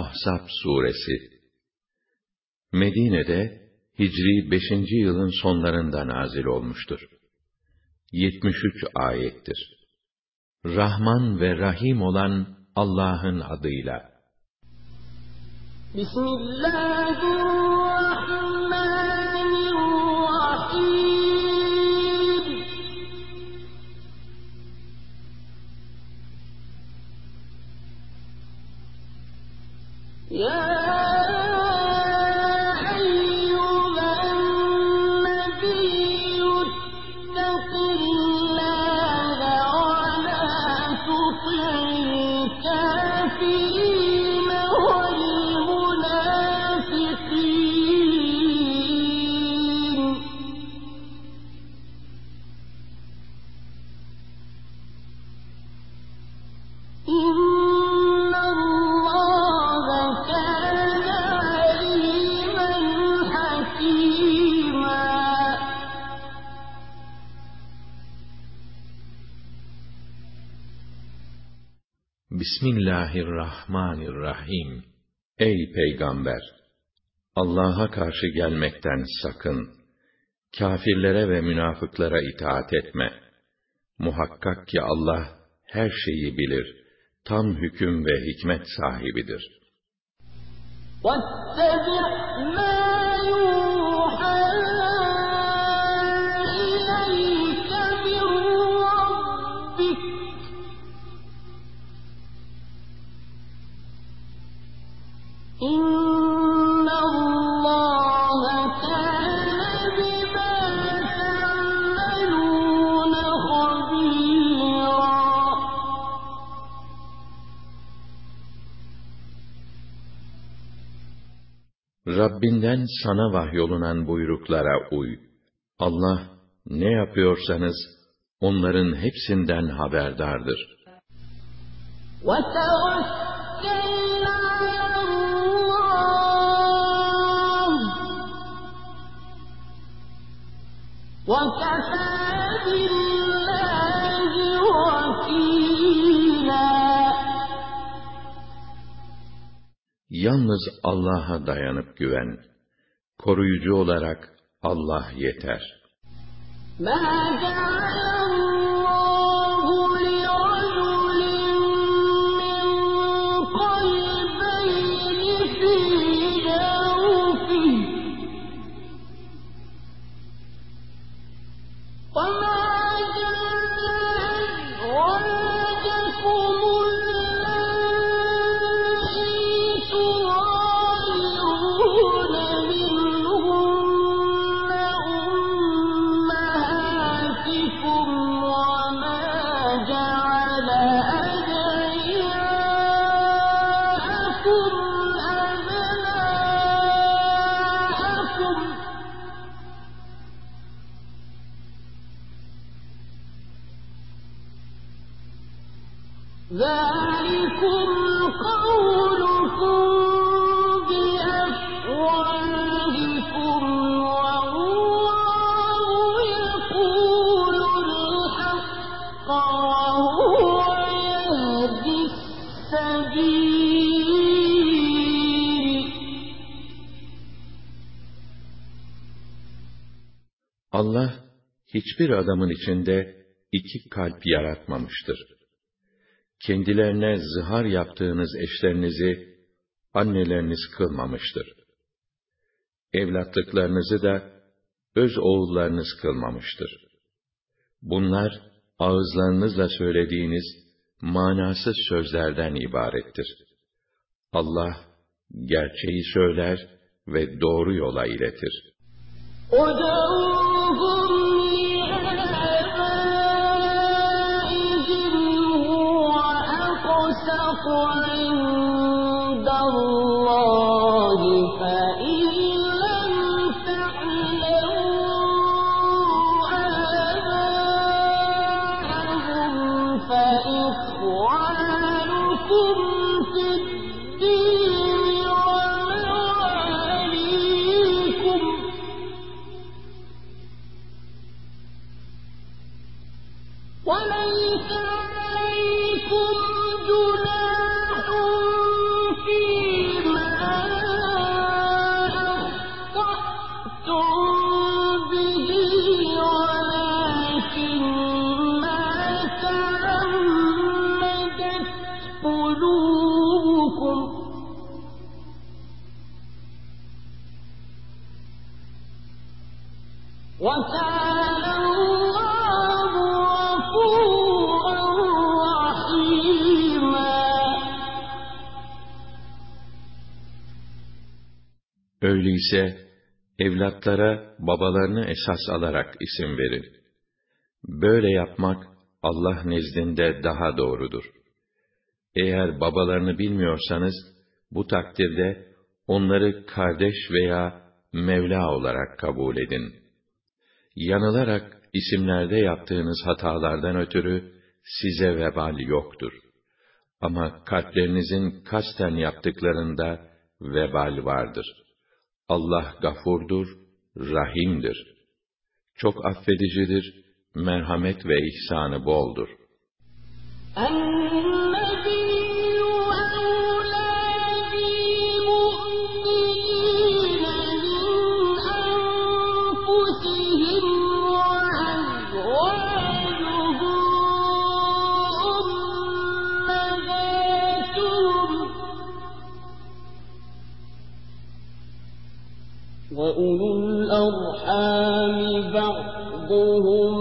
Ahzab suresi Medine'de Hicri 5. yılın sonlarında nazil olmuştur. 73 ayettir. Rahman ve Rahim olan Allah'ın adıyla. Bismillahirrahmanirrahim. Yeah. Ey Peygamber! Allah'a karşı gelmekten sakın. Kafirlere ve münafıklara itaat etme. Muhakkak ki Allah her şeyi bilir. Tam hüküm ve hikmet sahibidir. وَاتَّبِعْ مَا Rabbinden sana vahyolunan buyruklara uy. Allah ne yapıyorsanız onların hepsinden haberdardır. Yalnız Allah'a dayanıp güven. Koruyucu olarak Allah yeter. Allah hiçbir adamın içinde iki kalp yaratmamıştır. Kendilerine zihar yaptığınız eşlerinizi anneleriniz kılmamıştır. Evlatlıklarınızı da öz oğullarınız kılmamıştır. Bunlar ağızlarınızla söylediğiniz manasız sözlerden ibarettir. Allah gerçeği söyler ve doğru yola iletir. التقوى عند الله Öyleyse evlatlara babalarını esas alarak isim verin. Böyle yapmak Allah nezdinde daha doğrudur. Eğer babalarını bilmiyorsanız bu takdirde onları kardeş veya Mevla olarak kabul edin. Yanılarak isimlerde yaptığınız hatalardan ötürü size vebal yoktur. Ama kalplerinizin kasten yaptıklarında vebal vardır.'' Allah gafurdur, rahimdir. Çok affedicidir, merhamet ve ihsanı boldur. وَأُولُو الْأَرْحَامِ بَعْضُهُمْ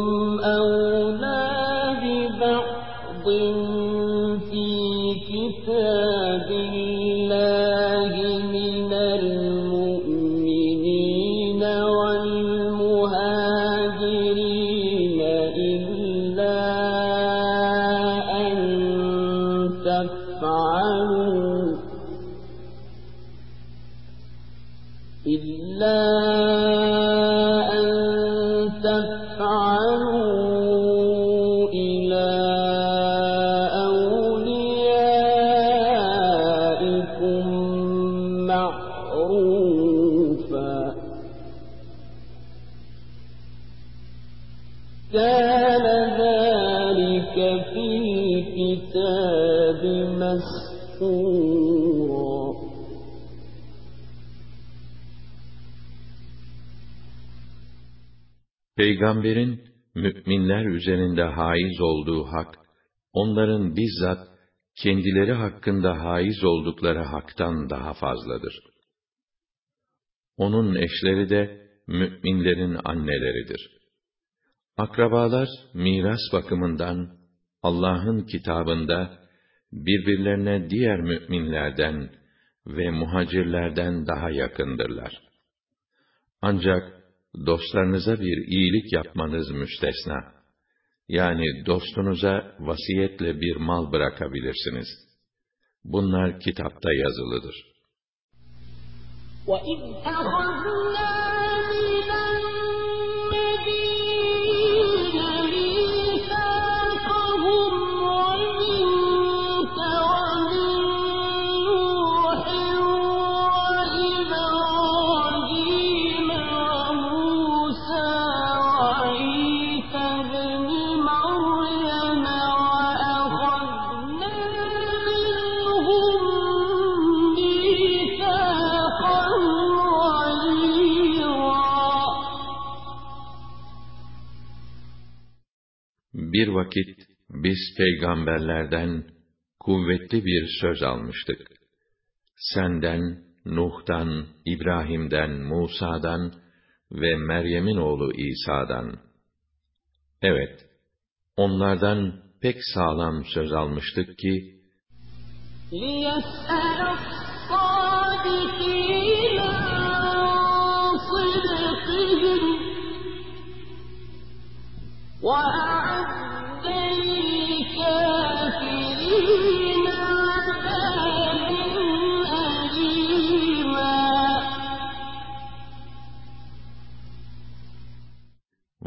Peygamberin müminler üzerinde haiz olduğu hak, onların bizzat kendileri hakkında haiz oldukları haktan daha fazladır. Onun eşleri de müminlerin anneleridir. Akrabalar miras bakımından Allah'ın kitabında birbirlerine diğer müminlerden ve muhacirlerden daha yakındırlar. Ancak dostlarınıza bir iyilik yapmanız müstesna. Yani dostunuza vasiyetle bir mal bırakabilirsiniz. Bunlar kitapta yazılıdır. وَإِذْ Bir vakit biz peygamberlerden kuvvetli bir söz almıştık. Senden, Nuh'tan, İbrahim'den, Musa'dan ve Meryem'in oğlu İsa'dan. Evet, onlardan pek sağlam söz almıştık ki, لِيَسْأَلَ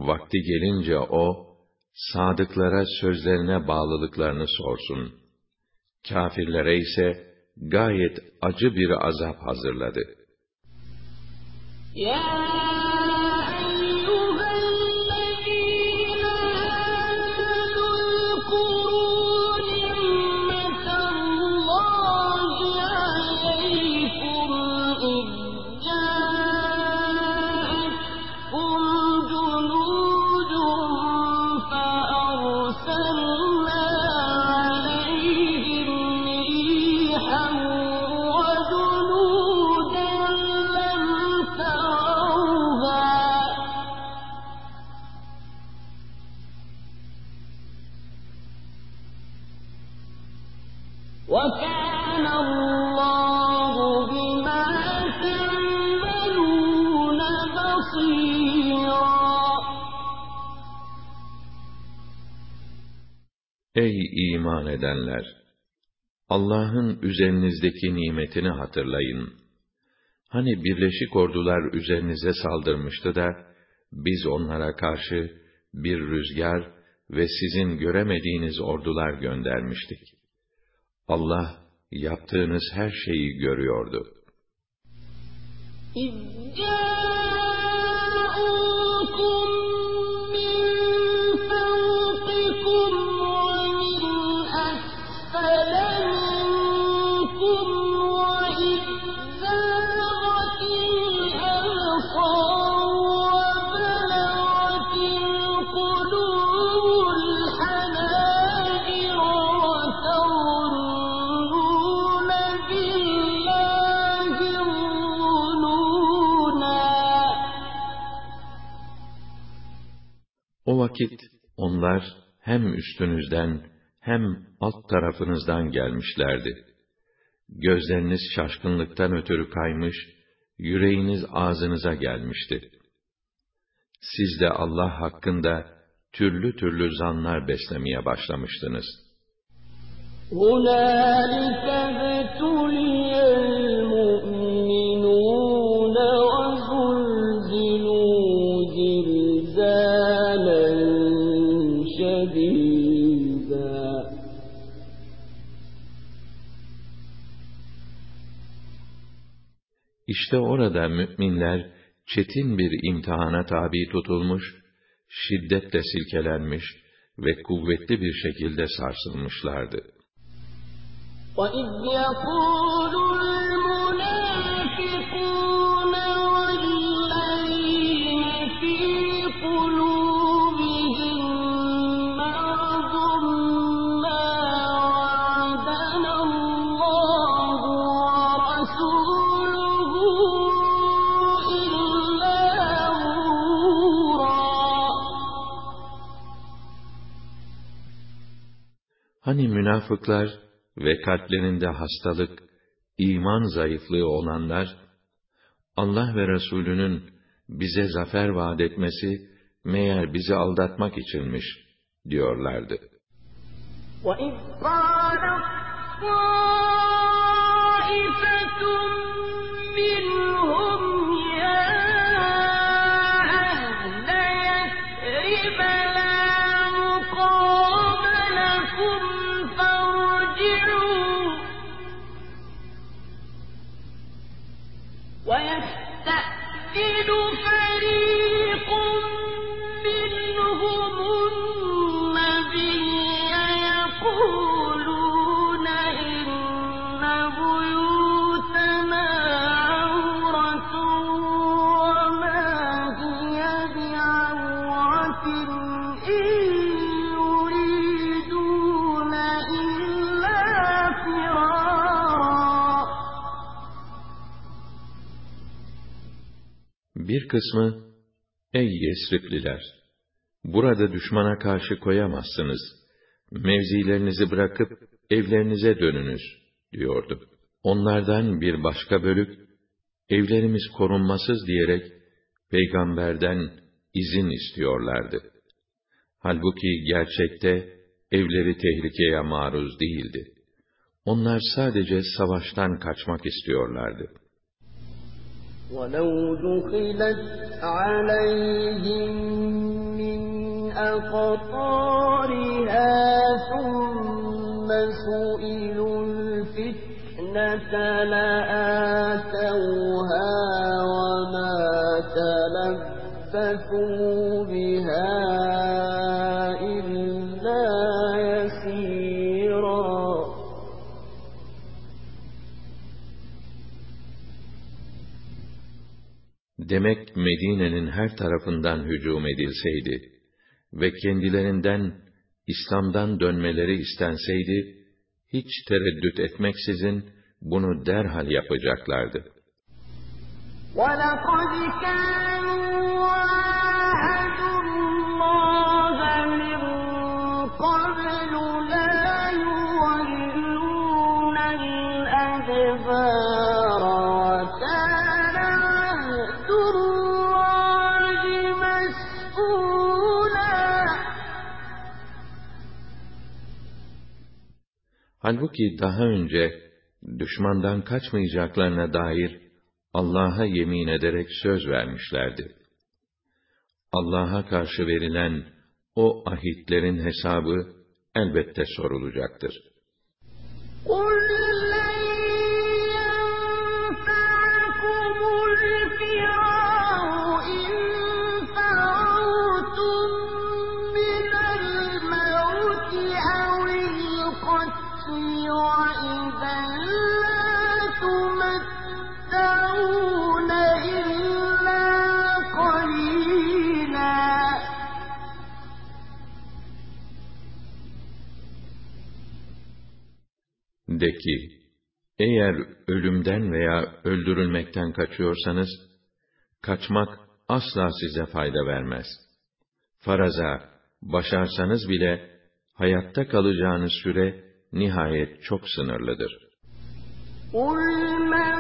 Vakti gelince o, sadıklara sözlerine bağlılıklarını sorsun. Kafirlere ise gayet acı bir azap hazırladı. Ya edenler! Allah'ın üzerinizdeki nimetini hatırlayın. Hani birleşik ordular üzerinize saldırmıştı da, biz onlara karşı bir rüzgar ve sizin göremediğiniz ordular göndermiştik. Allah, yaptığınız her şeyi görüyordu. İzzâ vakit onlar hem üstünüzden hem alt tarafınızdan gelmişlerdi. Gözleriniz şaşkınlıktan ötürü kaymış, yüreğiniz ağzınıza gelmişti. Siz de Allah hakkında türlü türlü zanlar beslemeye başlamıştınız. هُنَالِكَ İşte orada müminler çetin bir imtihana tabi tutulmuş, şiddetle silkelenmiş ve kuvvetli bir şekilde sarsılmışlardı. وَإِذْ يَقُولُ münafıklar ve kalplerinde hastalık, iman zayıflığı olanlar, Allah ve Resulünün bize zafer vaat etmesi, meğer bizi aldatmak içinmiş, diyorlardı. وَإِذْ قَالَ Bir kısmı, ey Yesripliler! Burada düşmana karşı koyamazsınız. Mevzilerinizi bırakıp evlerinize dönünüz, diyordu. Onlardan bir başka bölük, evlerimiz korunmasız diyerek, peygamberden izin istiyorlardı. Halbuki gerçekte evleri tehlikeye maruz değildi. Onlar sadece savaştan kaçmak istiyorlardı. ولو دخلت عليهم من أقطارها ثم سئلوا الفتنة لآتوها وما تلبثوا Demek Medine'nin her tarafından hücum edilseydi ve kendilerinden İslam'dan dönmeleri istenseydi, hiç tereddüt etmeksizin bunu derhal yapacaklardı. وَلَقَدْ كَانُوا Halbuki daha önce düşmandan kaçmayacaklarına dair Allah'a yemin ederek söz vermişlerdi. Allah'a karşı verilen o ahitlerin hesabı elbette sorulacaktır. قُلْ De ki, eğer ölümden veya öldürülmekten kaçıyorsanız, kaçmak asla size fayda vermez. Faraza, başarsanız bile, hayatta kalacağınız süre, nihayet çok sınırlıdır. قُلْ مَنْ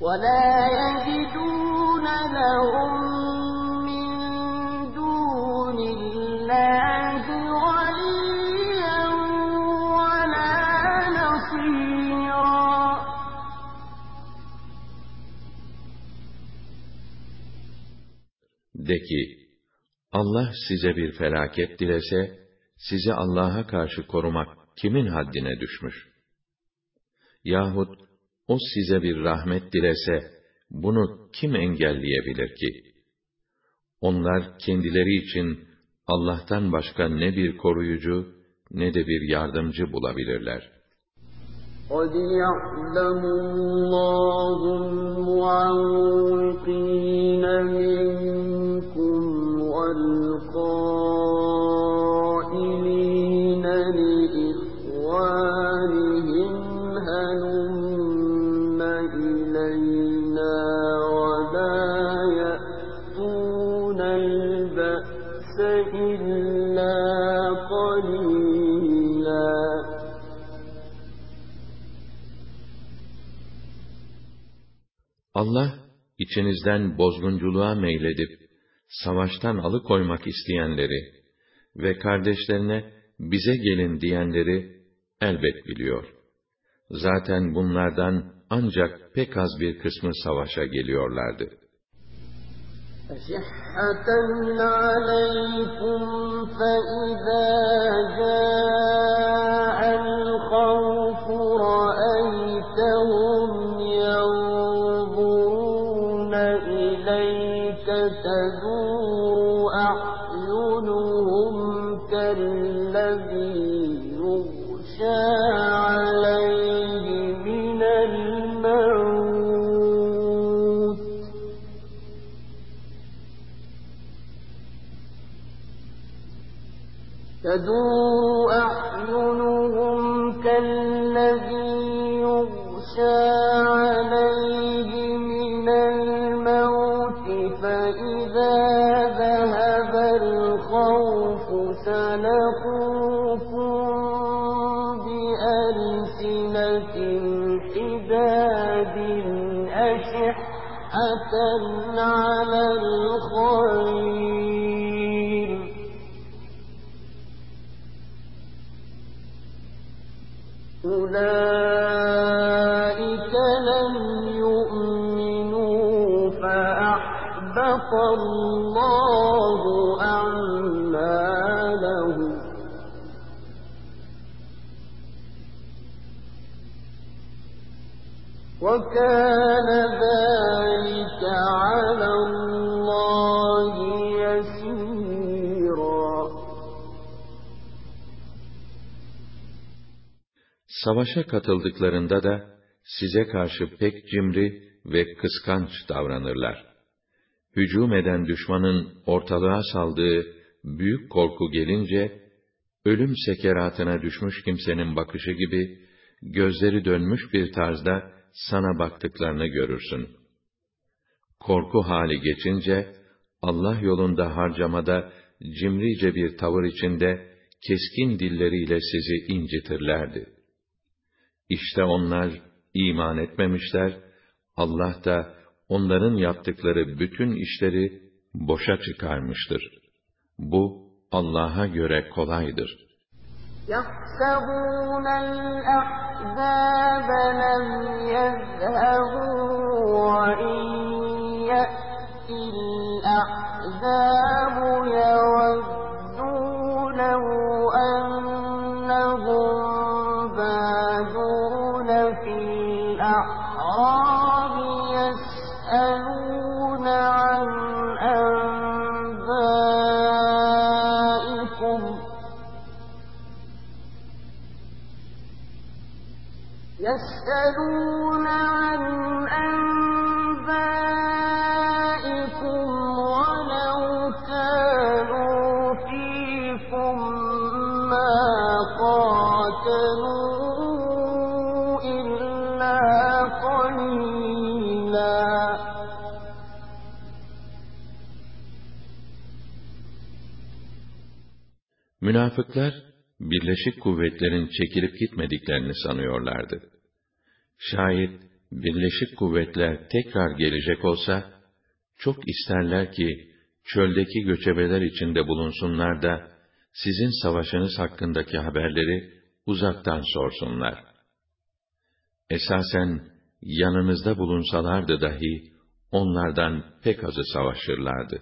ولا يجدون لهم من دون الله وليا ولا نصيرا De ki, Allah size bir felaket dilese, sizi Allah'a karşı korumak kimin haddine düşmüş? Yahut o size bir rahmet dilese, bunu kim engelleyebilir ki? Onlar kendileri için Allah'tan başka ne bir koruyucu ne de bir yardımcı bulabilirler. قَدْ يَعْلَمُ اللّٰهُ الْمُعَوِّقِينَ مِنْكُمْ Allah, içinizden bozgunculuğa meyledip, savaştan alıkoymak isteyenleri ve kardeşlerine bize gelin diyenleri elbet biliyor. Zaten bunlardan ancak pek az bir kısmı savaşa geliyorlardı. أشحة عليكم فإذا جاء تدور أعينهم كالذي يغشى عليه من الموت فإذا ذهب الخوف سلقوكم بألسنة حداد أشحة وكان ذلك على الله يسيرا Savaşa katıldıklarında da size karşı pek cimri ve kıskanç davranırlar. Hücum eden düşmanın ortalığa saldığı büyük korku gelince, ölüm sekeratına düşmüş kimsenin bakışı gibi, gözleri dönmüş bir tarzda sana baktıklarını görürsün. Korku hali geçince, Allah yolunda harcamada cimrice bir tavır içinde keskin dilleriyle sizi incitirlerdi. İşte onlar iman etmemişler, Allah da onların yaptıkları bütün işleri boşa çıkarmıştır. Bu Allah'a göre kolaydır. يَحْسَبُونَ الْأَحْزَابَ لَمْ يَذْهَبُوا وَإِنْ يَأْتِ الْأَحْزَابُ يَوَدُّوا لَوْ أَنَّهُمْ Münafıklar, birleşik kuvvetlerin çekilip gitmediklerini sanıyorlardı. Şayet birleşik kuvvetler tekrar gelecek olsa, çok isterler ki, çöldeki göçebeler içinde bulunsunlar da, sizin savaşınız hakkındaki haberleri uzaktan sorsunlar. Esasen, yanınızda bulunsalardı dahi, onlardan pek azı savaşırlardı.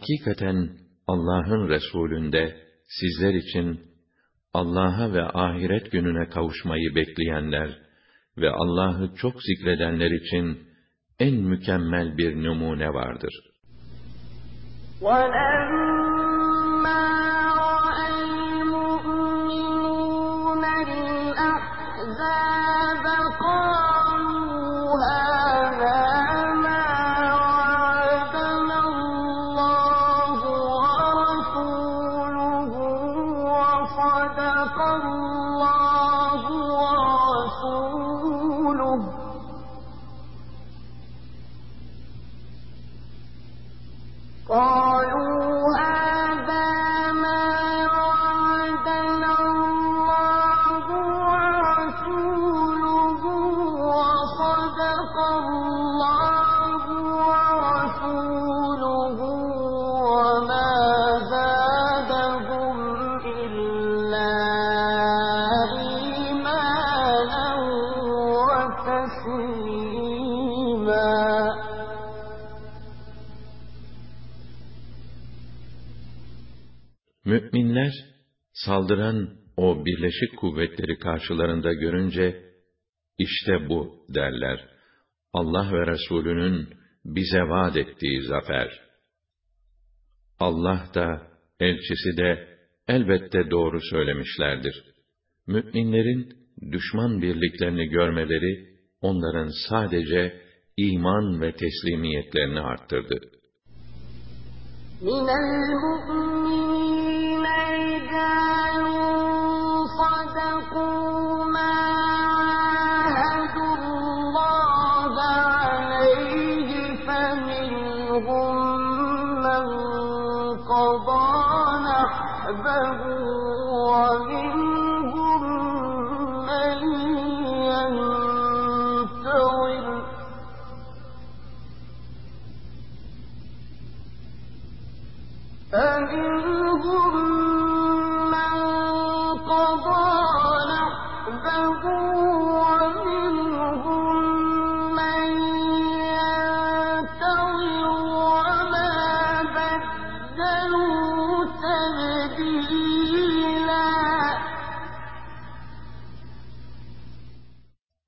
Hakikaten Allah'ın Resulünde sizler için Allah'a ve ahiret gününe kavuşmayı bekleyenler ve Allah'ı çok zikredenler için en mükemmel bir numune vardır. ولما رأى المؤمنون الأحزاب saldıran o birleşik kuvvetleri karşılarında görünce işte bu derler. Allah ve Resulünün bize vaat ettiği zafer. Allah da elçisi de elbette doğru söylemişlerdir. Müminlerin düşman birliklerini görmeleri onların sadece iman ve teslimiyetlerini arttırdı. من المؤمنين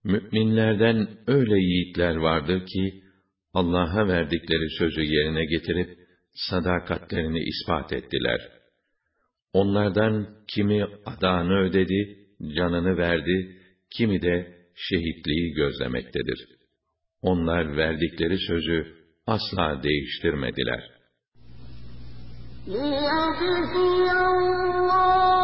Müminlerden öyle yiğitler vardır ki, Allah'a verdikleri sözü yerine getirip, sadakatlerini ispat ettiler. Onlardan kimi adağını ödedi, canını verdi, kimi de şehitliği gözlemektedir. Onlar verdikleri sözü asla değiştirmediler. لِيَجْزِيَ اللَّهُ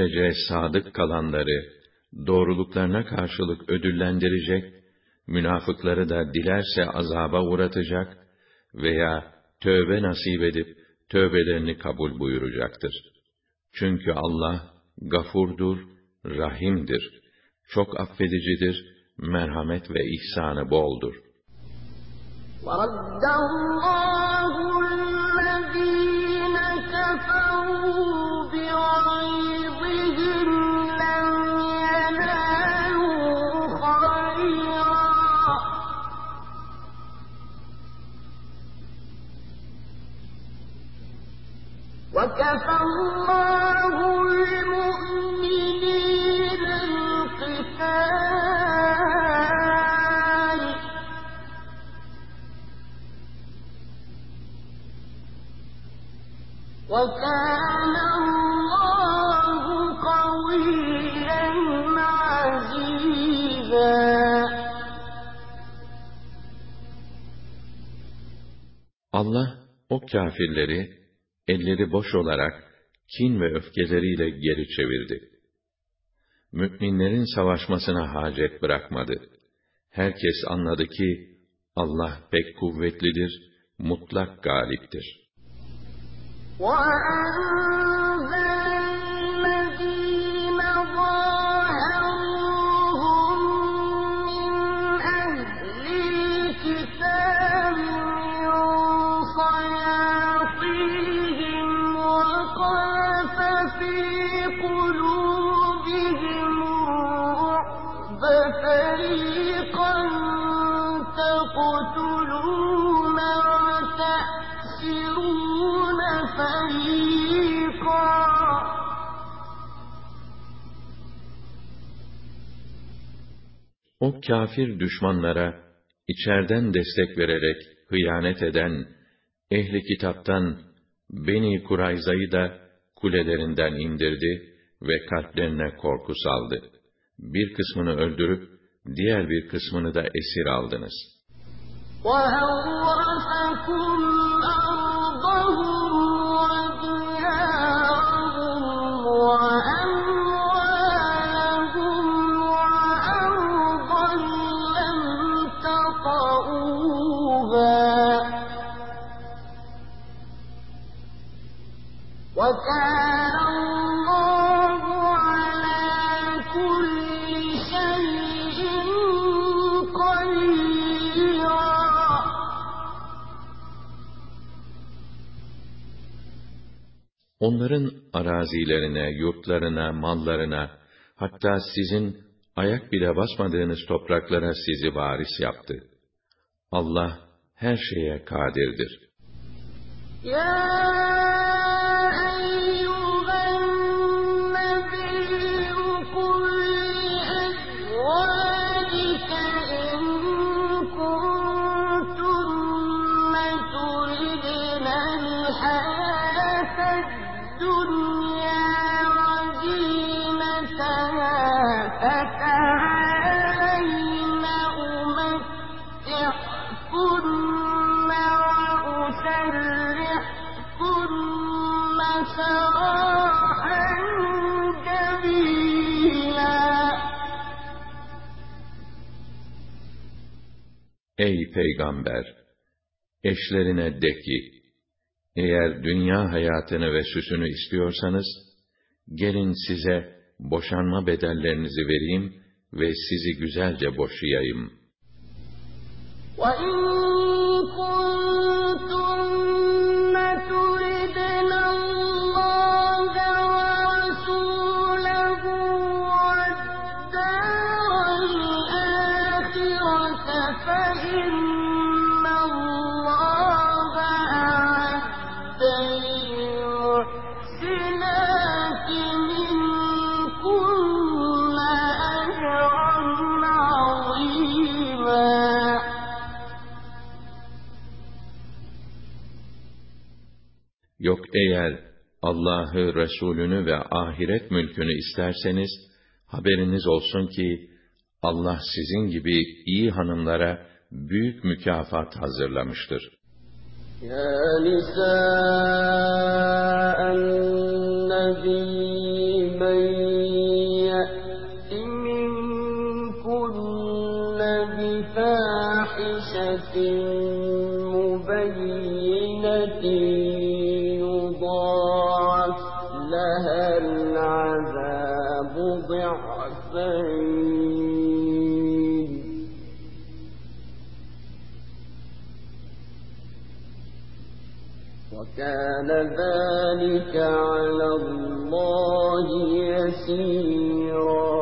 böylece sadık kalanları doğruluklarına karşılık ödüllendirecek, münafıkları da dilerse azaba uğratacak veya tövbe nasip edip tövbelerini kabul buyuracaktır. Çünkü Allah gafurdur, rahimdir, çok affedicidir, merhamet ve ihsanı boldur. وَرَدَّ اللَّهُ Allah o kâfirleri elleri boş olarak kin ve öfkeleriyle geri çevirdi. Müminlerin savaşmasına hacet bırakmadı. Herkes anladı ki Allah pek kuvvetlidir, mutlak galiptir. وَأَنزَلَ O kâfir düşmanlara içerden destek vererek hıyanet eden ehli kitaptan Beni Kurayza'yı da kulelerinden indirdi ve kalplerine korku saldı. Bir kısmını öldürüp diğer bir kısmını da esir aldınız. وَأَوْرَثَكُمْ أَرْضَهُمْ Onların arazilerine, yurtlarına, mallarına, hatta sizin ayak bile basmadığınız topraklara sizi varis yaptı. Allah her şeye kadirdir. يَا Ey peygamber! Eşlerine de ki, eğer dünya hayatını ve süsünü istiyorsanız, gelin size boşanma bedellerinizi vereyim ve sizi güzelce boşayayım. وَإِن eğer Allah'ı, Resulünü ve ahiret mülkünü isterseniz, haberiniz olsun ki, Allah sizin gibi iyi hanımlara büyük mükafat hazırlamıştır. Ya nisa وكان ذلك على الله يسيرا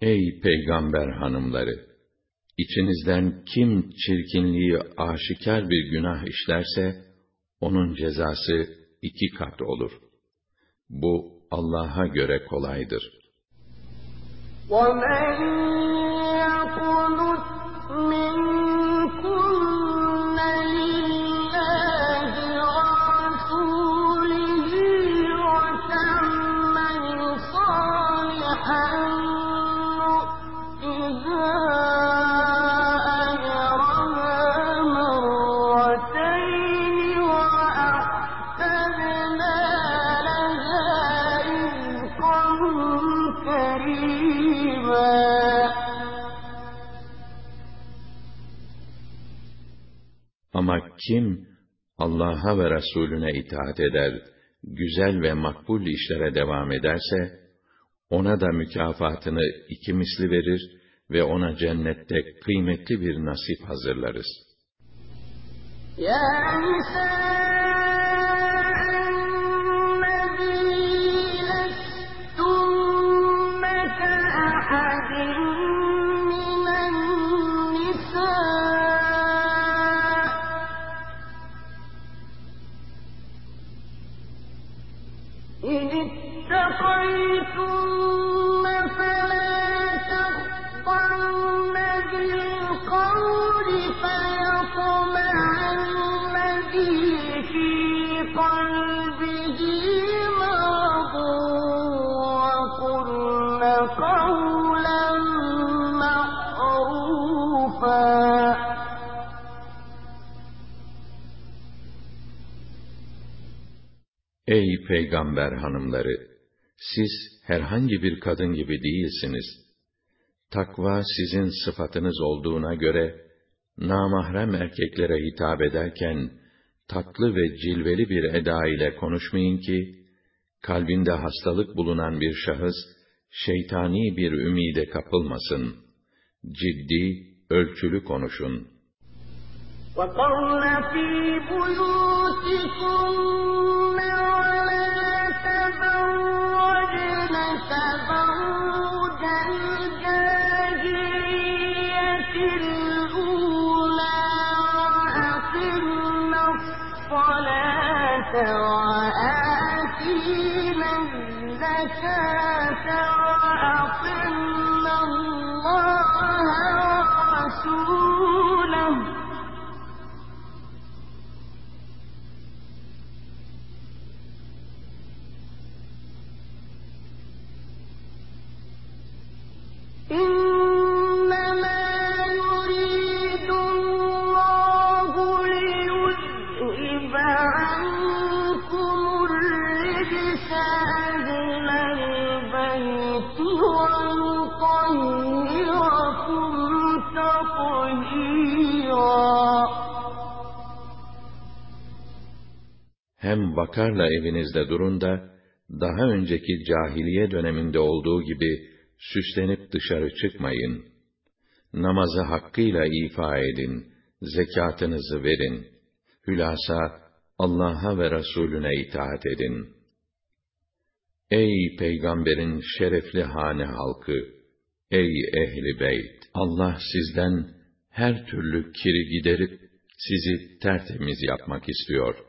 Ey peygamber hanımları! İçinizden kim çirkinliği aşikar bir günah işlerse, onun cezası iki kat olur. Bu Allah'a göre kolaydır. ومن يقنت من kim Allah'a ve Resulüne itaat eder, güzel ve makbul işlere devam ederse, ona da mükafatını iki misli verir ve ona cennette kıymetli bir nasip hazırlarız. يا نساء النبي peygamber hanımları! Siz herhangi bir kadın gibi değilsiniz. Takva sizin sıfatınız olduğuna göre, namahrem erkeklere hitap ederken, tatlı ve cilveli bir eda ile konuşmayın ki, kalbinde hastalık bulunan bir şahıs, şeytani bir ümide kapılmasın. Ciddi, ölçülü konuşun. وقرن في بيوتكن vakarla evinizde durun da, daha önceki cahiliye döneminde olduğu gibi süslenip dışarı çıkmayın. Namazı hakkıyla ifa edin, zekatınızı verin. Hülasa Allah'a ve Resulüne itaat edin. Ey peygamberin şerefli hane halkı, ey ehli beyt, Allah sizden her türlü kiri giderip sizi tertemiz yapmak istiyor.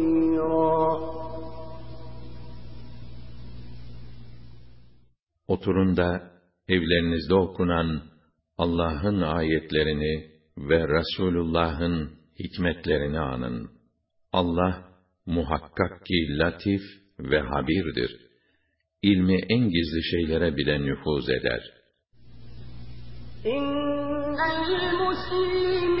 Oturun da evlerinizde okunan Allah'ın ayetlerini ve Resulullah'ın hikmetlerini anın. Allah muhakkak ki latif ve habirdir. İlmi en gizli şeylere bile nüfuz eder. İnnel muslimin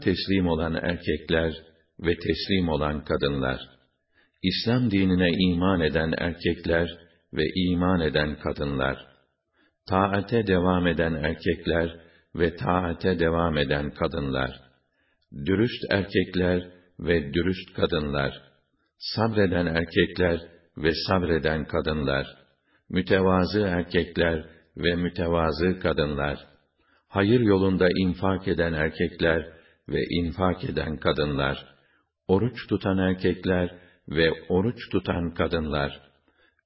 Teslim olan erkekler ve teslim olan kadınlar, İslam dinine iman eden erkekler ve iman eden kadınlar, taate devam eden erkekler ve taate devam eden kadınlar, dürüst erkekler ve dürüst kadınlar, sabreden erkekler ve sabreden kadınlar, mütevazı erkekler ve mütevazı kadınlar, hayır yolunda infak eden erkekler ve infak eden kadınlar, oruç tutan erkekler ve oruç tutan kadınlar,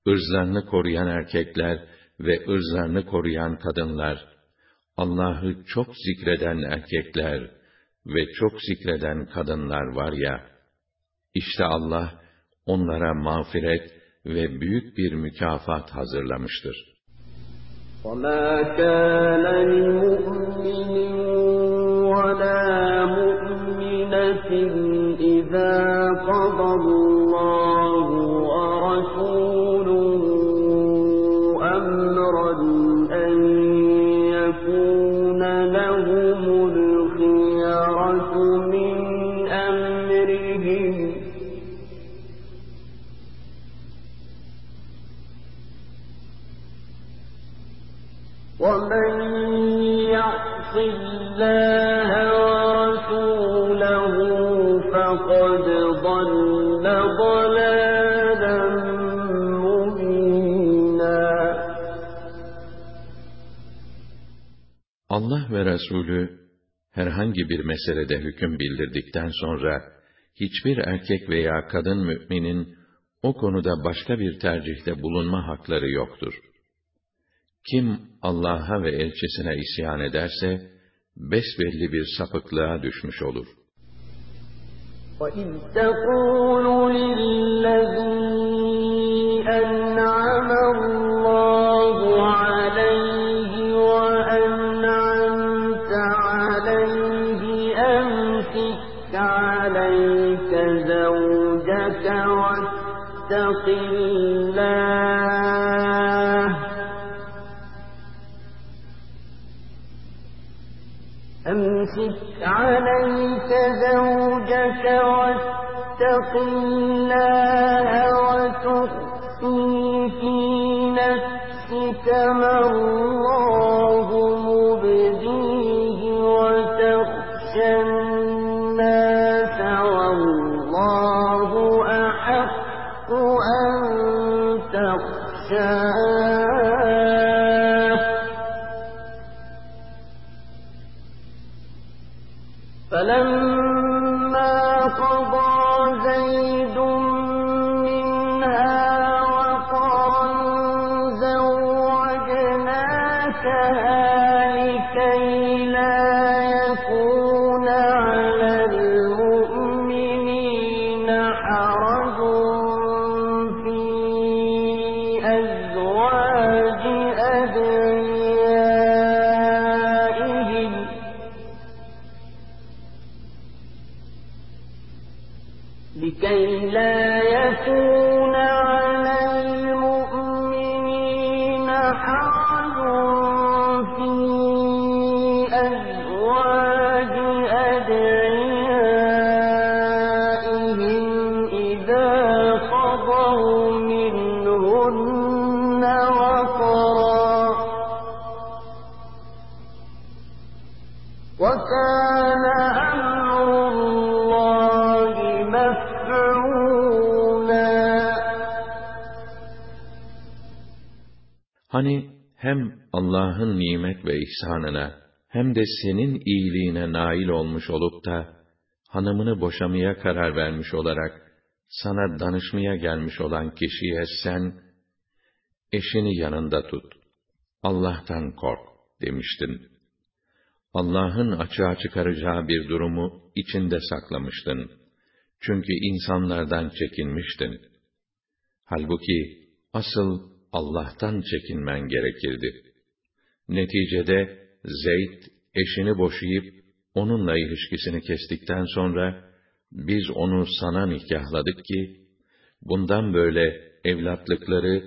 ırzlarını koruyan erkekler ve ırzlarını koruyan kadınlar, Allah'ı çok zikreden erkekler ve çok zikreden kadınlar var ya, işte Allah onlara mağfiret ve büyük bir mükafat hazırlamıştır. وما كان لمؤمن ولا فِي meselede hüküm bildirdikten sonra hiçbir erkek veya kadın müminin o konuda başka bir tercihte bulunma hakları yoktur. Kim Allah'a ve elçisine isyan ederse besbelli bir sapıklığa düşmüş olur. وَإِذْ تَقُولُ لِلَّذِي كنا Allah'ın nimet ve ihsanına hem de senin iyiliğine nail olmuş olup da hanımını boşamaya karar vermiş olarak sana danışmaya gelmiş olan kişiye sen eşini yanında tut. Allah'tan kork demiştin. Allah'ın açığa çıkaracağı bir durumu içinde saklamıştın. Çünkü insanlardan çekinmiştin. Halbuki asıl Allah'tan çekinmen gerekirdi. Neticede Zeyd eşini boşayıp onunla ilişkisini kestikten sonra biz onu sana nikahladık ki bundan böyle evlatlıkları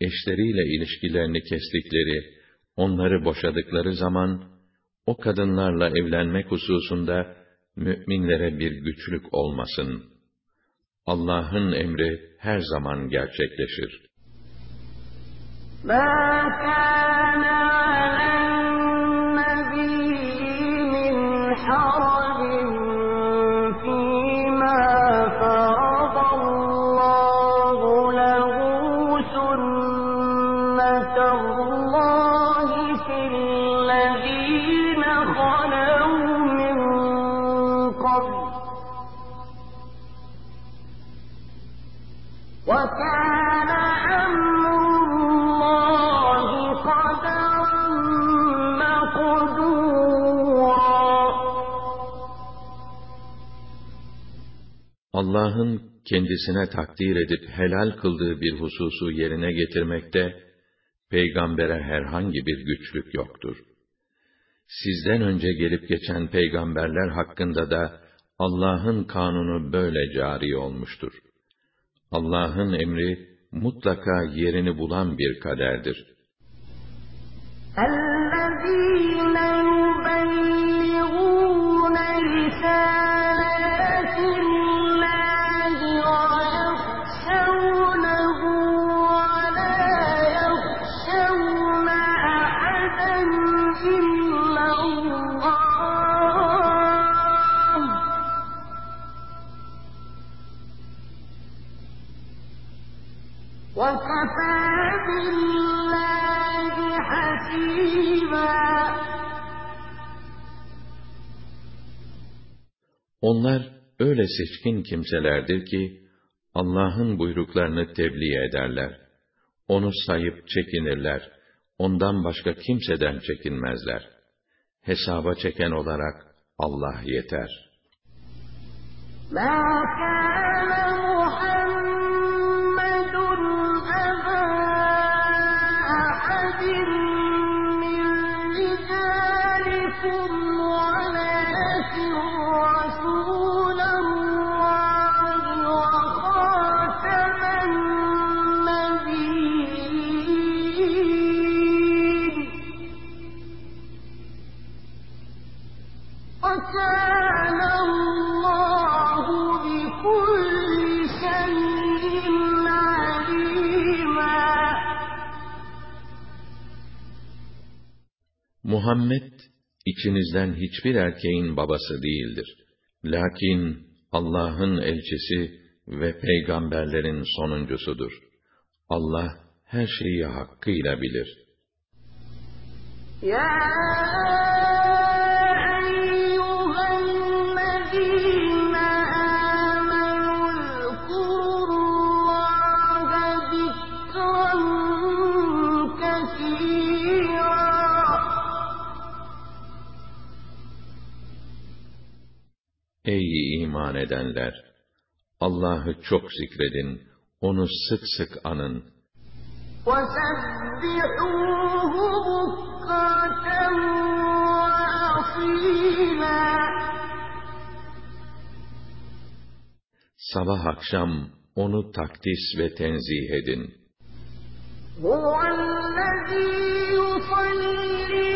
eşleriyle ilişkilerini kestikleri, onları boşadıkları zaman o kadınlarla evlenmek hususunda müminlere bir güçlük olmasın. Allah'ın emri her zaman gerçekleşir. ما Allah'ın kendisine takdir edip helal kıldığı bir hususu yerine getirmekte, peygambere herhangi bir güçlük yoktur. Sizden önce gelip geçen peygamberler hakkında da Allah'ın kanunu böyle cari olmuştur. Allah'ın emri mutlaka yerini bulan bir kaderdir. Allah Onlar öyle seçkin kimselerdir ki Allah'ın buyruklarını tebliğ ederler. Onu sayıp çekinirler. Ondan başka kimseden çekinmezler. Hesaba çeken olarak Allah yeter. Muhammed, içinizden hiçbir erkeğin babası değildir. Lakin Allah'ın elçisi ve peygamberlerin sonuncusudur. Allah her şeyi hakkıyla bilir. يا edenler! Allah'ı çok zikredin, onu sık sık anın. وسبحوه بكرة وأصيلا Sabah akşam onu takdis ve tenzih edin. هو الذي يصلي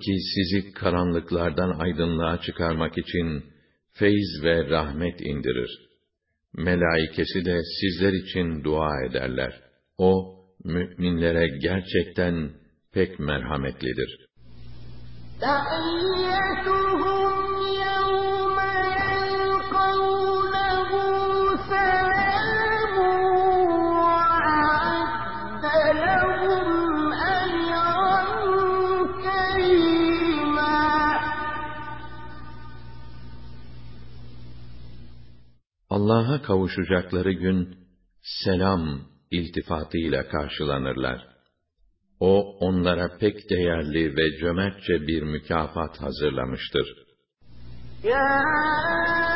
Ki sizi karanlıklardan aydınlığa çıkarmak için feyz ve rahmet indirir. Melaikesi de sizler için dua ederler. O, müminlere gerçekten pek merhametlidir. Allah'a kavuşacakları gün, selam iltifatıyla karşılanırlar. O, onlara pek değerli ve cömertçe bir mükafat hazırlamıştır. يا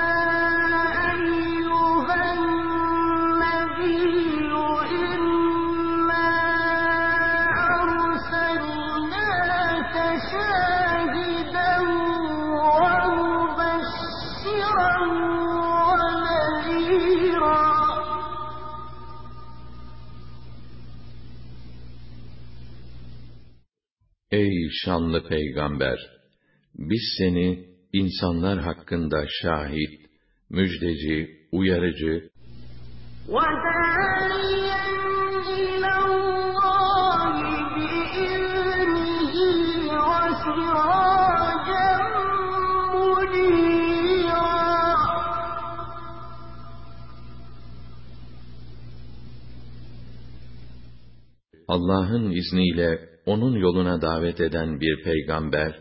şanlı peygamber, biz seni insanlar hakkında şahit, müjdeci, uyarıcı. Allah'ın izniyle onun yoluna davet eden bir peygamber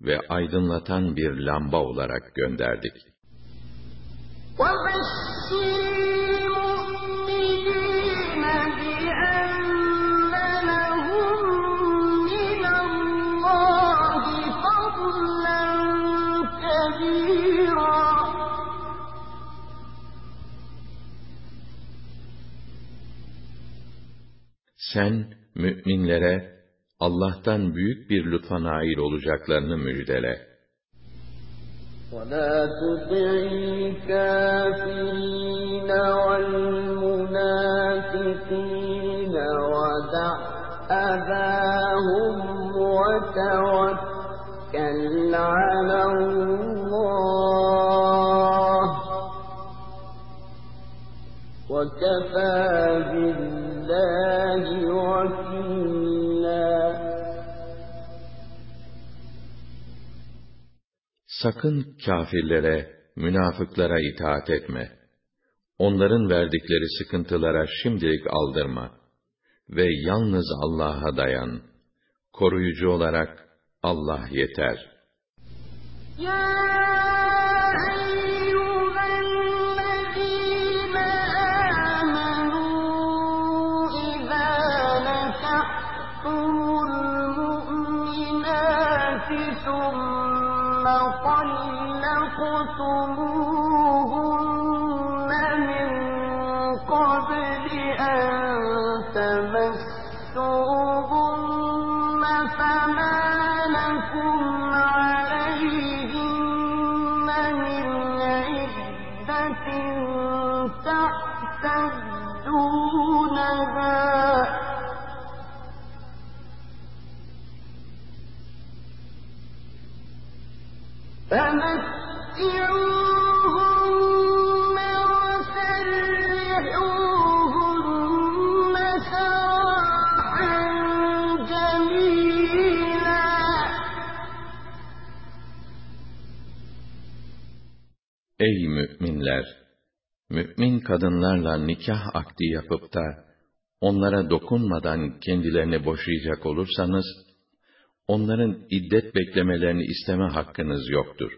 ve aydınlatan bir lamba olarak gönderdik. Sen müminlere Allah'tan büyük bir lütfa nail olacaklarını müjdele. ولا تطع الكافرين والمنافقين ودع أذاهم وتوكل على الله وكفى بالله Sakın kâfirlere, münafıklara itaat etme. Onların verdikleri sıkıntılara şimdilik aldırma. Ve yalnız Allah'a dayan. Koruyucu olarak Allah yeter. يا طلقتموهن Mümin kadınlarla nikah akdi yapıp da, onlara dokunmadan kendilerini boşayacak olursanız, onların iddet beklemelerini isteme hakkınız yoktur.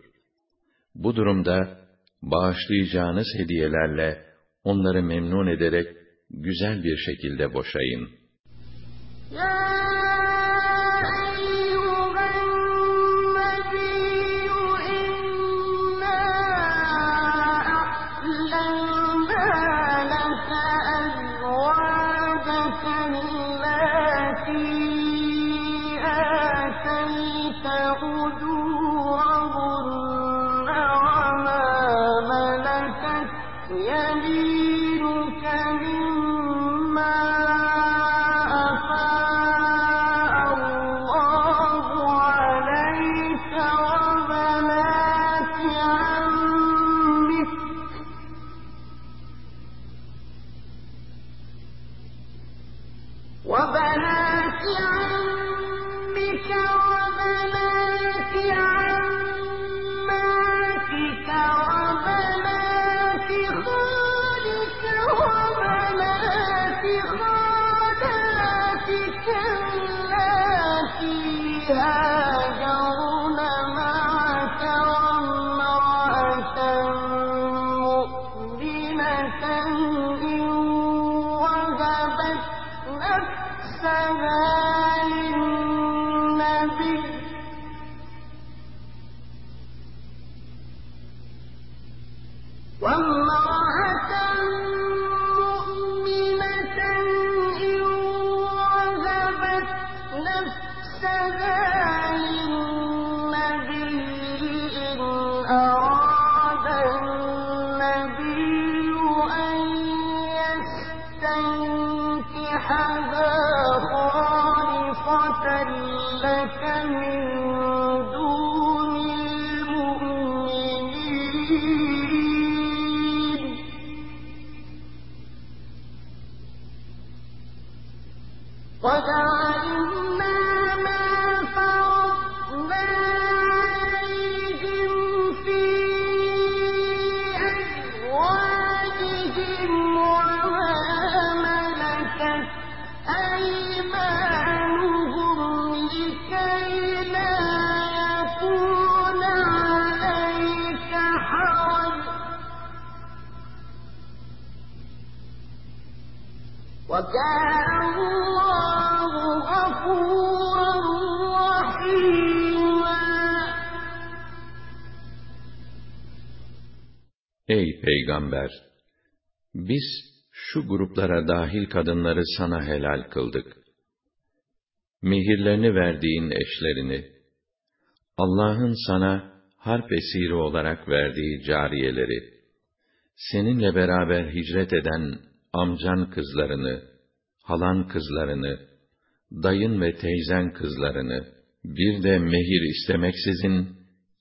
Bu durumda, bağışlayacağınız hediyelerle, onları memnun ederek, güzel bir şekilde boşayın. يا Ey Peygamber! Biz şu gruplara dahil kadınları sana helal kıldık. Mihirlerini verdiğin eşlerini, Allah'ın sana harp esiri olarak verdiği cariyeleri, seninle beraber hicret eden amcan kızlarını, halan kızlarını, dayın ve teyzen kızlarını, bir de mehir istemeksizin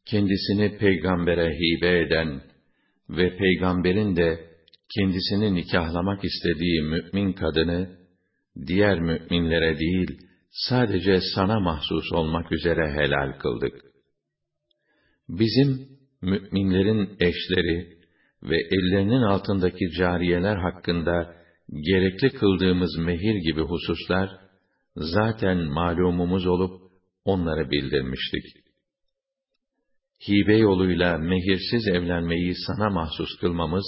kendisini peygambere hibe eden ve peygamberin de kendisini nikahlamak istediği mümin kadını diğer müminlere değil sadece sana mahsus olmak üzere helal kıldık. Bizim müminlerin eşleri ve ellerinin altındaki cariyeler hakkında gerekli kıldığımız mehir gibi hususlar zaten malumumuz olup onları bildirmiştik Hibe yoluyla mehirsiz evlenmeyi sana mahsus kılmamız,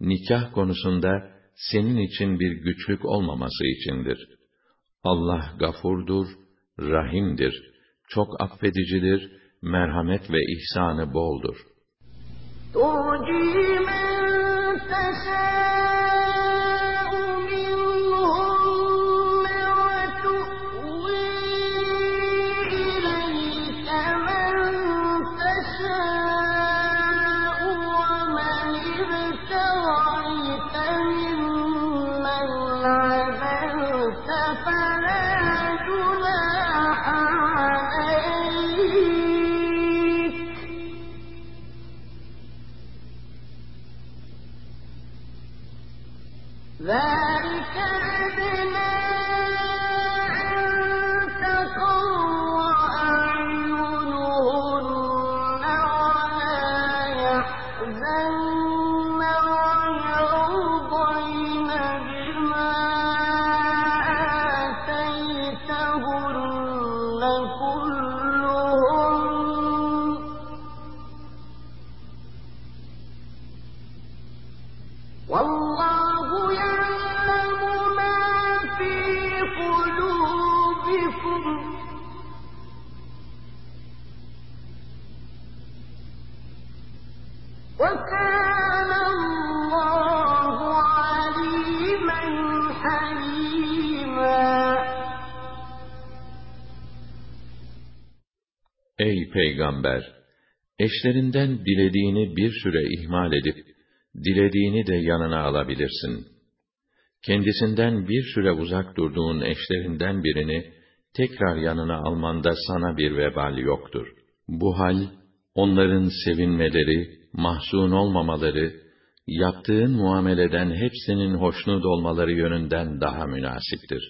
nikah konusunda senin için bir güçlük olmaması içindir. Allah gafurdur, rahimdir, çok affedicidir, merhamet ve ihsanı boldur. ترجي من تشاء Ey peygamber! Eşlerinden dilediğini bir süre ihmal edip, dilediğini de yanına alabilirsin. Kendisinden bir süre uzak durduğun eşlerinden birini, tekrar yanına almanda sana bir vebal yoktur. Bu hal, onların sevinmeleri, mahzun olmamaları, yaptığın muameleden hepsinin hoşnut olmaları yönünden daha münasiptir.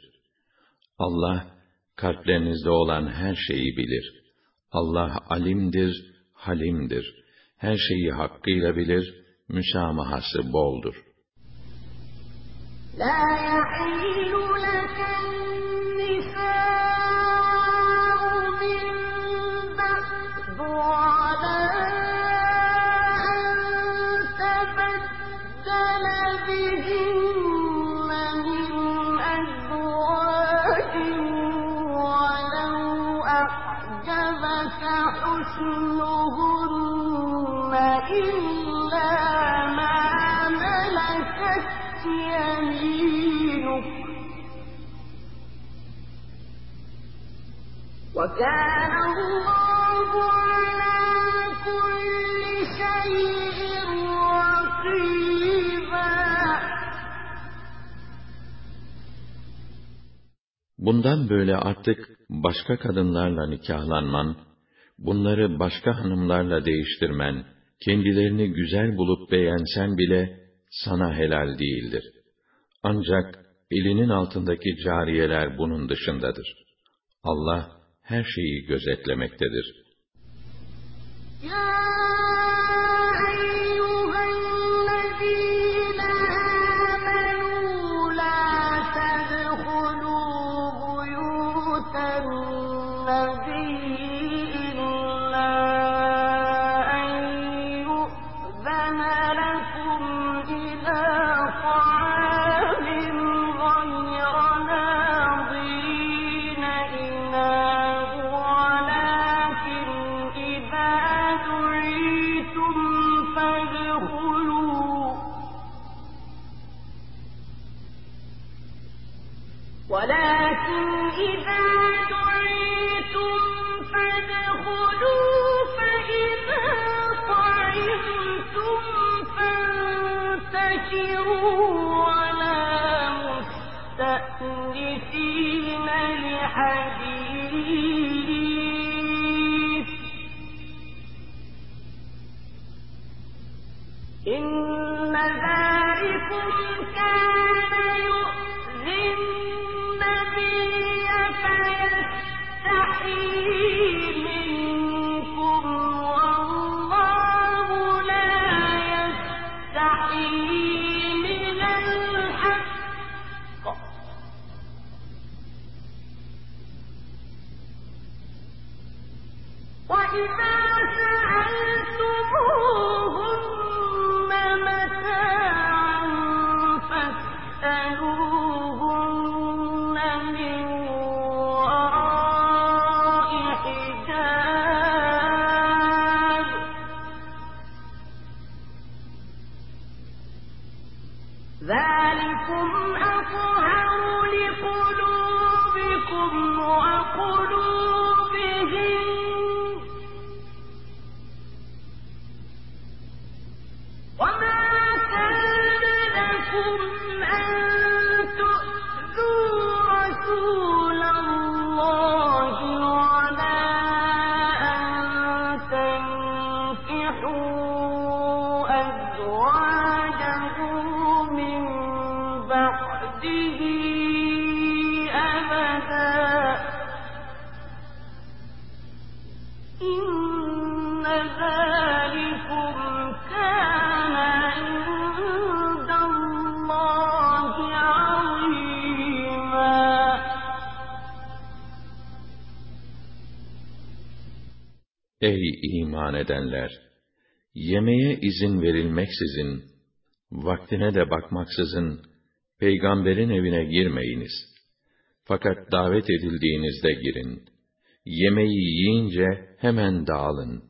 Allah, kalplerinizde olan her şeyi bilir. Allah alimdir, halimdir. Her şeyi hakkıyla bilir, müsamahası boldur. La Bundan böyle artık başka kadınlarla nikahlanman, bunları başka hanımlarla değiştirmen, kendilerini güzel bulup beğensen bile sana helal değildir. Ancak elinin altındaki cariyeler bunun dışındadır. Allah her şeyi gözetlemektedir. Ya iman edenler! Yemeğe izin verilmeksizin, vaktine de bakmaksızın, peygamberin evine girmeyiniz. Fakat davet edildiğinizde girin. Yemeği yiyince hemen dağılın.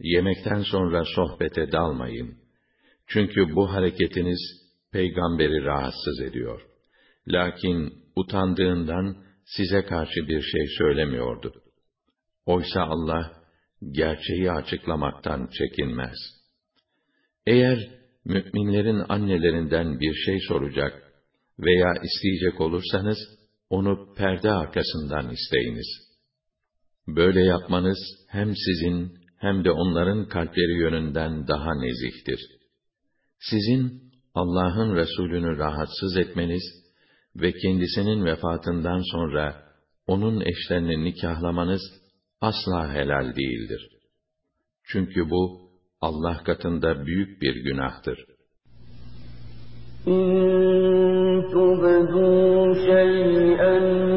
Yemekten sonra sohbete dalmayın. Çünkü bu hareketiniz peygamberi rahatsız ediyor. Lakin utandığından size karşı bir şey söylemiyordu. Oysa Allah gerçeği açıklamaktan çekinmez. Eğer müminlerin annelerinden bir şey soracak veya isteyecek olursanız onu perde arkasından isteyiniz. Böyle yapmanız hem sizin hem de onların kalpleri yönünden daha nezihtir. Sizin Allah'ın Resulünü rahatsız etmeniz ve kendisinin vefatından sonra onun eşlerini nikahlamanız asla helal değildir. Çünkü bu Allah katında büyük bir günahtır. İn tubdu şey'en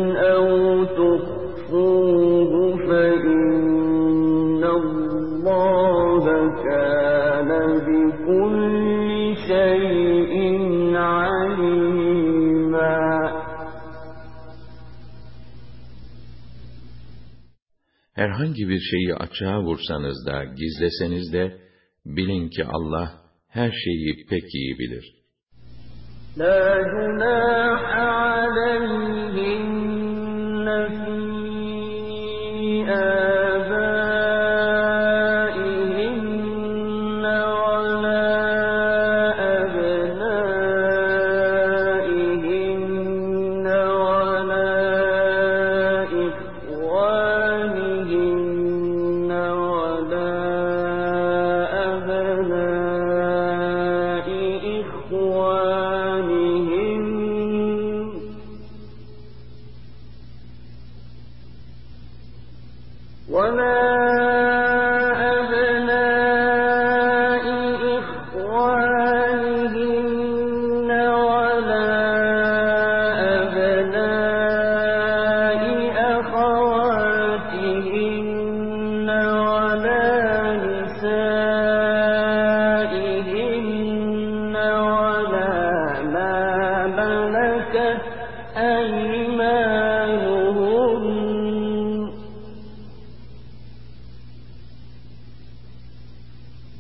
Herhangi bir şeyi açığa vursanız da, gizleseniz de, bilin ki Allah her şeyi pek iyi bilir. لا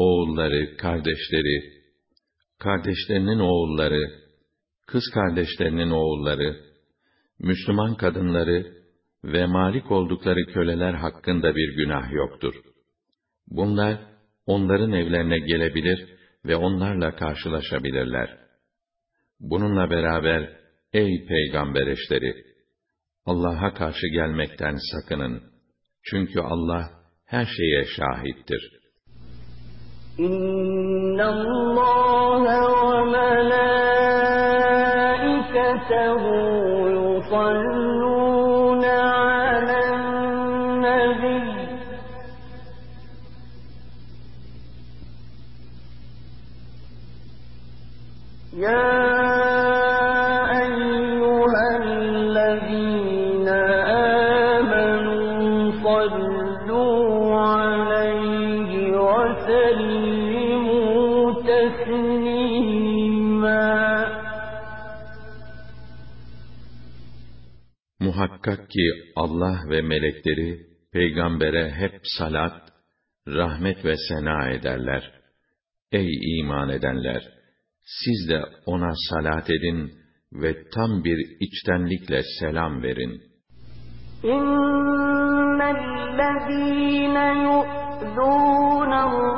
oğulları, kardeşleri, kardeşlerinin oğulları, kız kardeşlerinin oğulları, Müslüman kadınları ve malik oldukları köleler hakkında bir günah yoktur. Bunlar, onların evlerine gelebilir ve onlarla karşılaşabilirler. Bununla beraber, ey peygamber eşleri! Allah'a karşı gelmekten sakının. Çünkü Allah her şeye şahittir. إن الله وملائكته Muhakkak ki Allah ve melekleri peygambere hep salat, rahmet ve sena ederler. Ey iman edenler! Siz de ona salat edin ve tam bir içtenlikle selam verin. İnnellezîne yu'zûnallâh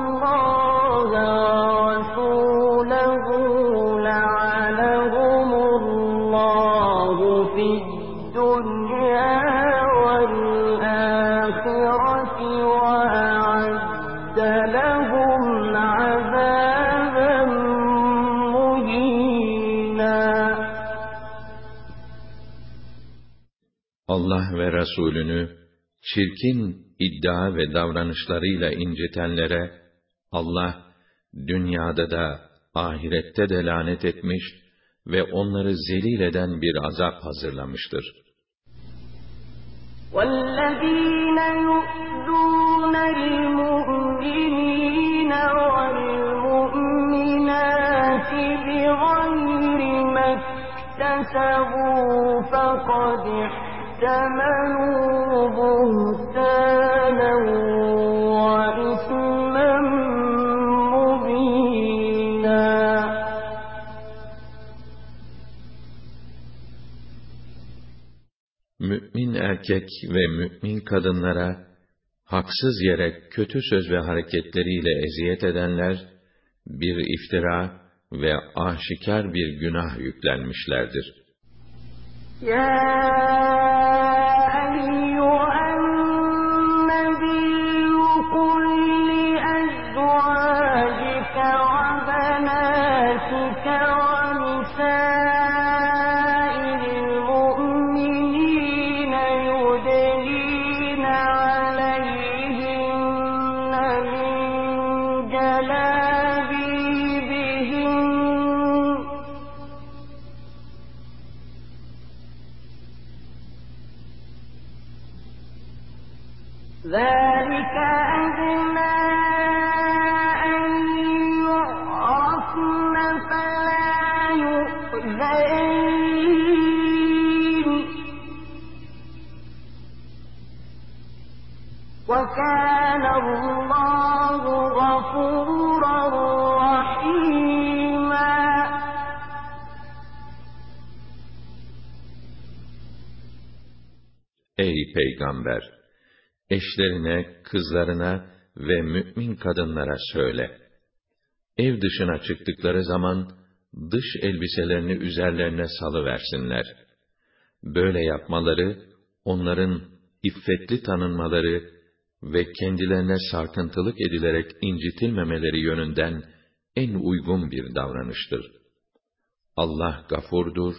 Resulünü çirkin iddia ve davranışlarıyla incitenlere Allah dünyada da ahirette de lanet etmiş ve onları zelil eden bir azap hazırlamıştır. والذين يؤذون المؤمنين والمؤمنات بغير ما اكتسبوا فقد Mü'min erkek ve mü'min kadınlara, haksız yere kötü söz ve hareketleriyle eziyet edenler, bir iftira ve aşikar bir günah yüklenmişlerdir. يا peygamber! Eşlerine, kızlarına ve mümin kadınlara söyle. Ev dışına çıktıkları zaman, dış elbiselerini üzerlerine salıversinler. Böyle yapmaları, onların iffetli tanınmaları ve kendilerine sarkıntılık edilerek incitilmemeleri yönünden en uygun bir davranıştır. Allah gafurdur,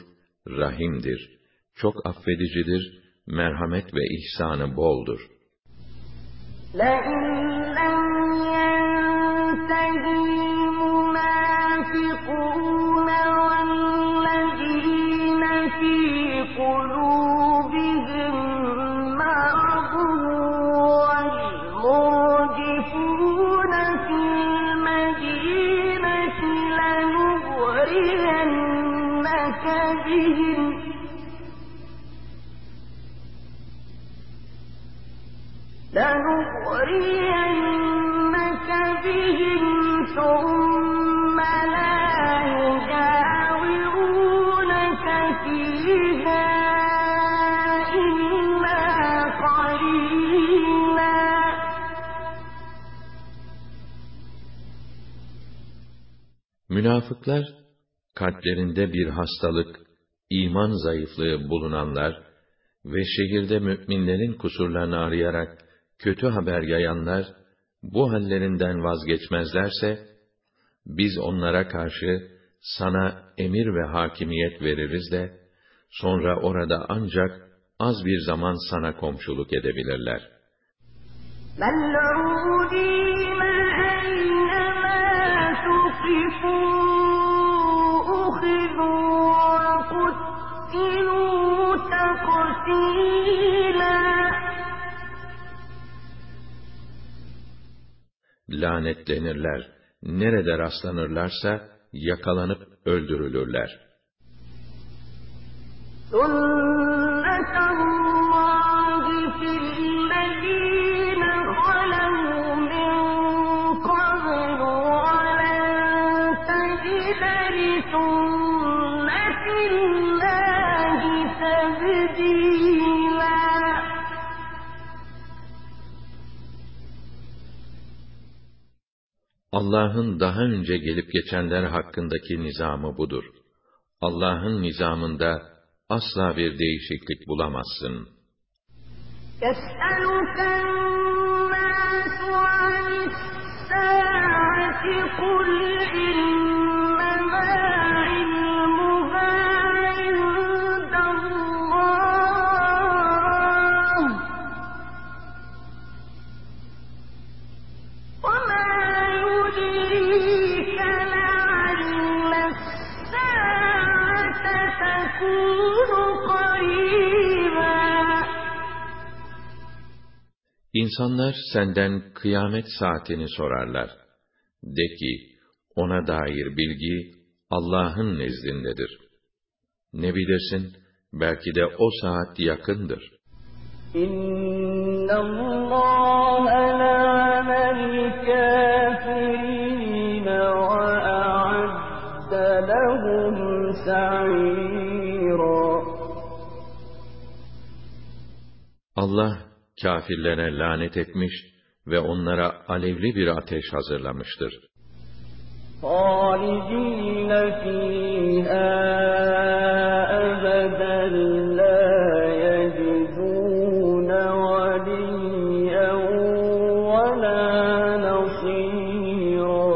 rahimdir, çok affedicidir, merhamet ve ihsanı boldur. لئن Münafıklar, kalplerinde bir hastalık, iman zayıflığı bulunanlar ve şehirde müminlerin kusurlarını arayarak kötü haber yayanlar, bu hallerinden vazgeçmezlerse, biz onlara karşı sana emir ve hakimiyet veririz de, sonra orada ancak az bir zaman sana komşuluk edebilirler. Ben Lanetlenirler. Nerede rastlanırlarsa yakalanıp öldürülürler. Allah'ın daha önce gelip geçenler hakkındaki nizamı budur. Allah'ın nizamında asla bir değişiklik bulamazsın. قل İnsanlar senden kıyamet saatini sorarlar. De ki, ona dair bilgi Allah'ın nezdindedir. Ne bilirsin, belki de o saat yakındır. İnna Allah la melkâfirîn Allah kâfirlere lanet etmiş ve onlara alevli bir ateş hazırlamıştır. خَالِدِينَ فِيهَا أَبَدًا لَّا يَجِدُونَ وَلِيًّا وَلَا نَصِيرًا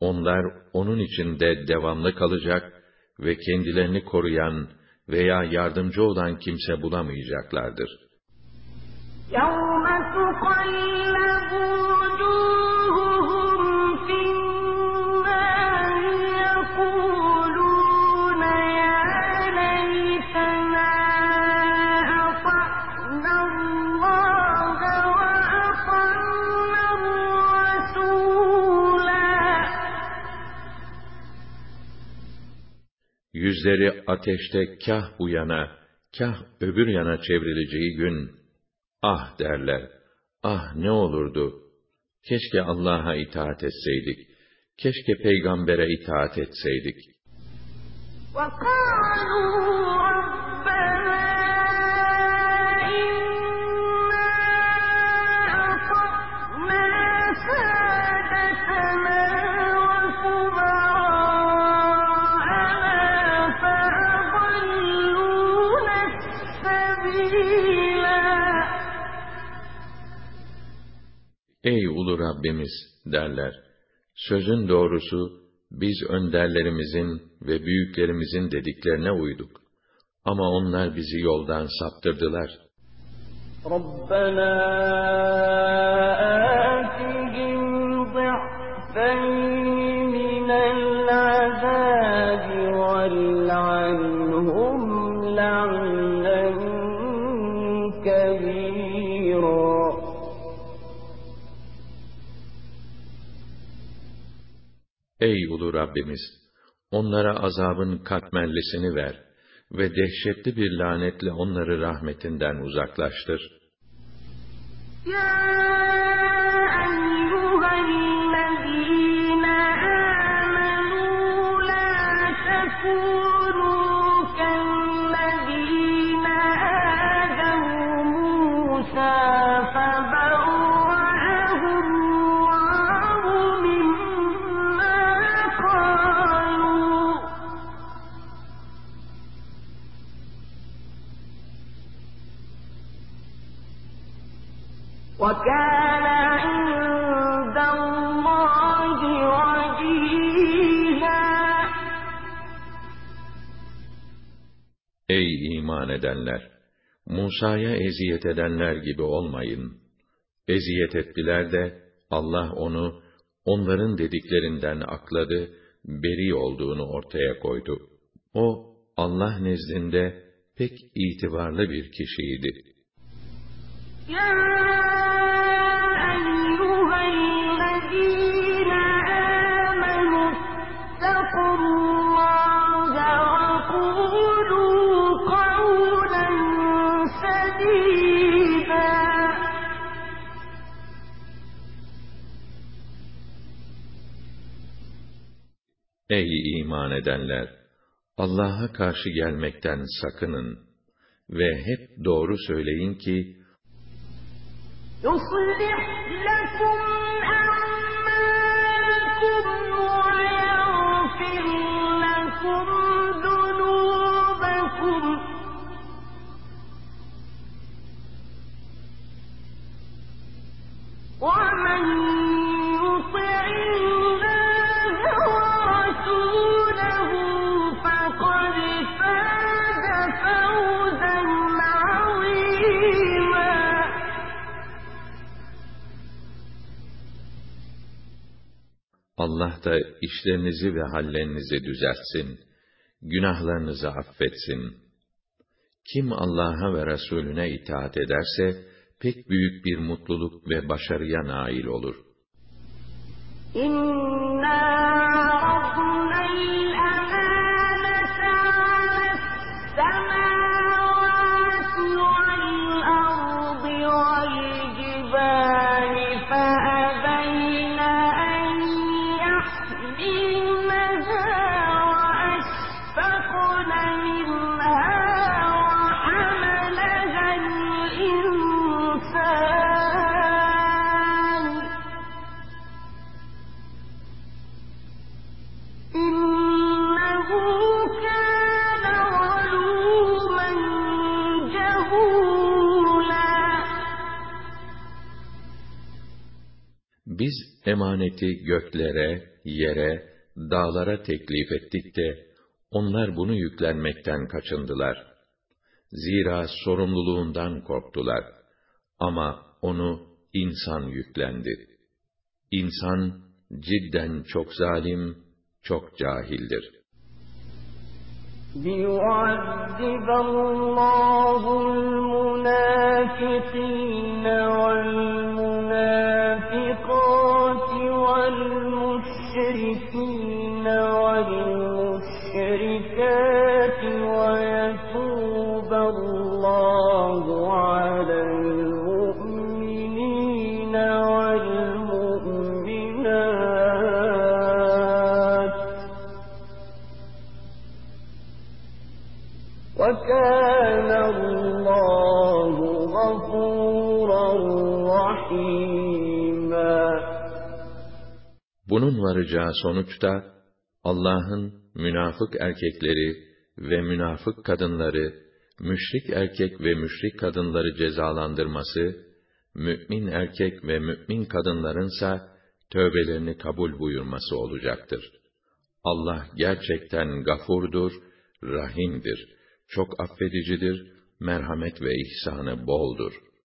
Onlar onun içinde devamlı kalacak ve kendilerini koruyan veya yardımcı olan kimse bulamayacaklardır. يَوْمَ Yüzleri ateşte kah bu yana, kah öbür yana çevrileceği gün, ah derler, ah ne olurdu, keşke Allah'a itaat etseydik, keşke peygambere itaat etseydik. وَقَالُوا Rabbimiz! derler. Sözün doğrusu, biz önderlerimizin ve büyüklerimizin dediklerine uyduk. Ama onlar bizi yoldan saptırdılar. Rabbena Rabbimiz! Onlara azabın katmerlisini ver ve dehşetli bir lanetle onları rahmetinden uzaklaştır. يَا Musa'ya eziyet edenler gibi olmayın. Eziyet ettiler de Allah onu onların dediklerinden akladı, beri olduğunu ortaya koydu. O Allah nezdinde pek itibarlı bir kişiydi. يَا Ey iman edenler! Allah'a karşı gelmekten sakının ve hep doğru söyleyin ki يُصْلِحْ لَكُمْ أَعْمَالَكُمْ وَيَغْفِرْ لَكُمْ ذُنُوبَكُمْ وَمَن Allah da işlerinizi ve hallerinizi düzeltsin, günahlarınızı affetsin. Kim Allah'a ve Resulüne itaat ederse, pek büyük bir mutluluk ve başarıya nail olur. İn Biz emaneti göklere, yere, dağlara teklif ettik de, onlar bunu yüklenmekten kaçındılar. Zira sorumluluğundan korktular. Ama onu insan yüklendi. İnsan cidden çok zalim, çok cahildir. لِيُعَذِّبَ اللَّهُ الْمُنَافِقِينَ وَالْمُنَافِقَاتِ Varacağı sonuçta Allah'ın münafık erkekleri ve münafık kadınları, müşrik erkek ve müşrik kadınları cezalandırması, mümin erkek ve mümin kadınlarınsa tövbelerini kabul buyurması olacaktır. Allah gerçekten gafurdur, rahimdir, çok affedicidir, merhamet ve ihsanı boldur.